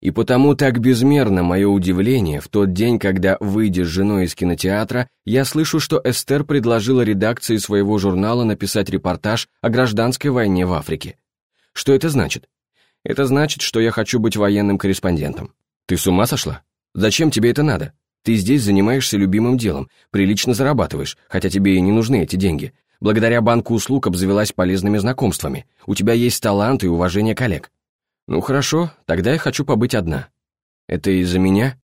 И потому так безмерно мое удивление в тот день, когда, выйдя с женой из кинотеатра, я слышу, что Эстер предложила редакции своего журнала написать репортаж о гражданской войне в Африке. Что это значит? Это значит, что я хочу быть военным корреспондентом. Ты с ума сошла? Зачем тебе это надо? Ты здесь занимаешься любимым делом, прилично зарабатываешь, хотя тебе и не нужны эти деньги. Благодаря банку услуг обзавелась полезными знакомствами. У тебя есть талант и уважение коллег. Ну хорошо, тогда я хочу побыть одна. Это из-за меня?